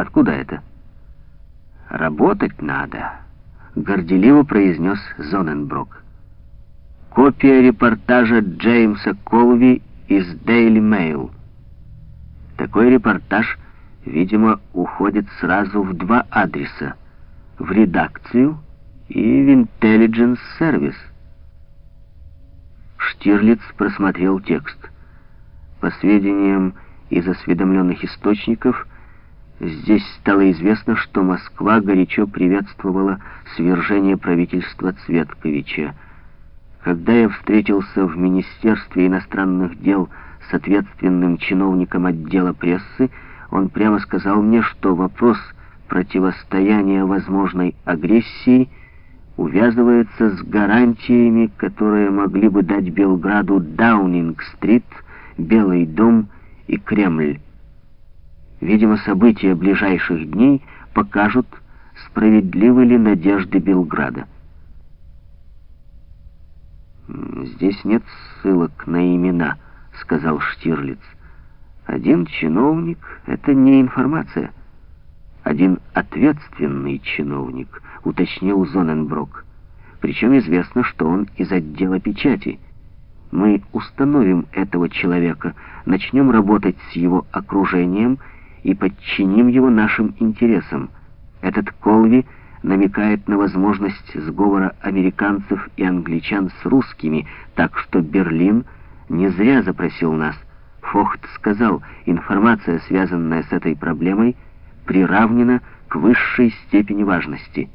Откуда это? Работать надо, горделиво произнес Зоненброк. Копия репортажа Джеймса Колви из Daily Mail. Такой репортаж, видимо, уходит сразу в два адреса. В редакцию и в Intelligence Service. Штирлиц просмотрел текст. По сведениям из осведомленных источников, здесь стало известно, что Москва горячо приветствовала свержение правительства Цветковича. Когда я встретился в Министерстве иностранных дел с ответственным чиновником отдела прессы, он прямо сказал мне, что вопрос противостояния возможной агрессии увязывается с гарантиями, которые могли бы дать Белграду Даунинг-стрит, Белый дом и Кремль. Видимо, события ближайших дней покажут, справедливы ли надежды Белграда. «Здесь нет ссылок на имена», — сказал Штирлиц. «Один чиновник — это не информация. Один ответственный чиновник», — уточнил Зоненброк. «Причем известно, что он из отдела печати». Мы установим этого человека, начнем работать с его окружением и подчиним его нашим интересам. Этот Колви намекает на возможность сговора американцев и англичан с русскими, так что Берлин не зря запросил нас. Фохт сказал, информация, связанная с этой проблемой, приравнена к высшей степени важности.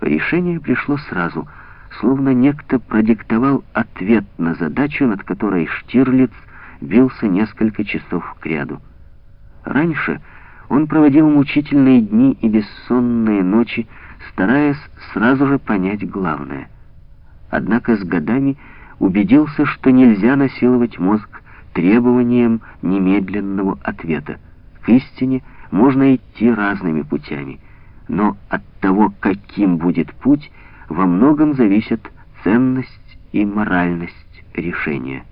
Решение пришло сразу — словно некто продиктовал ответ на задачу, над которой Штирлиц бился несколько часов кряду. Раньше он проводил мучительные дни и бессонные ночи, стараясь сразу же понять главное. Однако с годами убедился, что нельзя насиловать мозг требованием немедленного ответа. К истине можно идти разными путями, но от того, каким будет путь, во многом зависят ценность и моральность решения.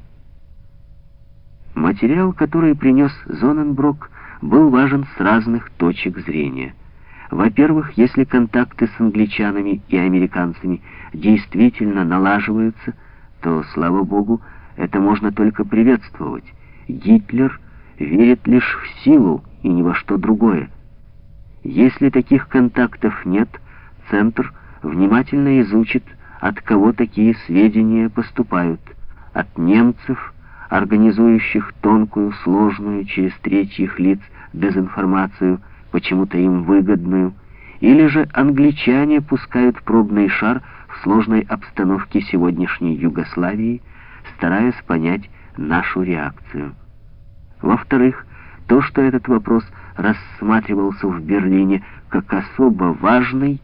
Материал, который принес Зоненброк, был важен с разных точек зрения. Во-первых, если контакты с англичанами и американцами действительно налаживаются, то, слава богу, это можно только приветствовать. Гитлер верит лишь в силу и ни во что другое. Если таких контактов нет, Центр – внимательно изучит, от кого такие сведения поступают. От немцев, организующих тонкую, сложную, через третьих лиц дезинформацию, почему-то им выгодную, или же англичане пускают пробный шар в сложной обстановке сегодняшней Югославии, стараясь понять нашу реакцию. Во-вторых, то, что этот вопрос рассматривался в Берлине как особо важный,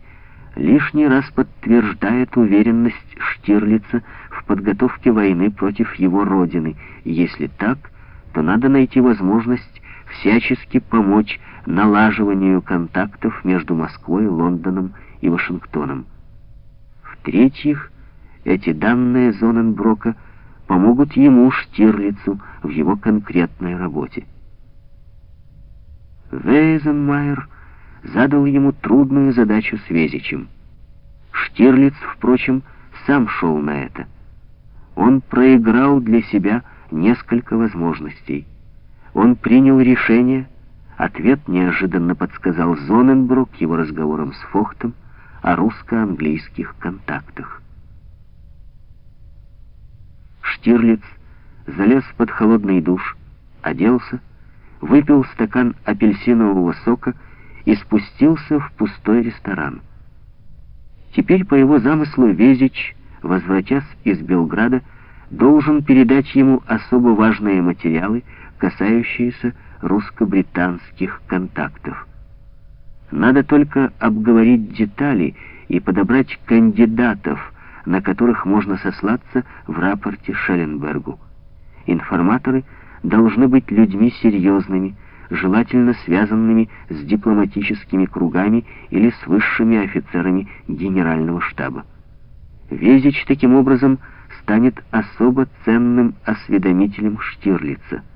лишний раз подтверждает уверенность Штирлица в подготовке войны против его родины. Если так, то надо найти возможность всячески помочь налаживанию контактов между Москвой, Лондоном и Вашингтоном. В-третьих, эти данные Зоненброка помогут ему, Штирлицу, в его конкретной работе. Вейзенмайер задал ему трудную задачу с Везичем. Штирлиц, впрочем, сам шел на это. Он проиграл для себя несколько возможностей. Он принял решение, ответ неожиданно подсказал Зоненбрук его разговором с Фохтом о русско-английских контактах. Штирлиц залез под холодный душ, оделся, выпил стакан апельсинового сока и спустился в пустой ресторан. Теперь, по его замыслу, Везич, возвратясь из Белграда, должен передать ему особо важные материалы, касающиеся русско-британских контактов. Надо только обговорить детали и подобрать кандидатов, на которых можно сослаться в рапорте Шелленбергу. Информаторы должны быть людьми серьезными, желательно связанными с дипломатическими кругами или с высшими офицерами генерального штаба. Везич таким образом станет особо ценным осведомителем Штирлица –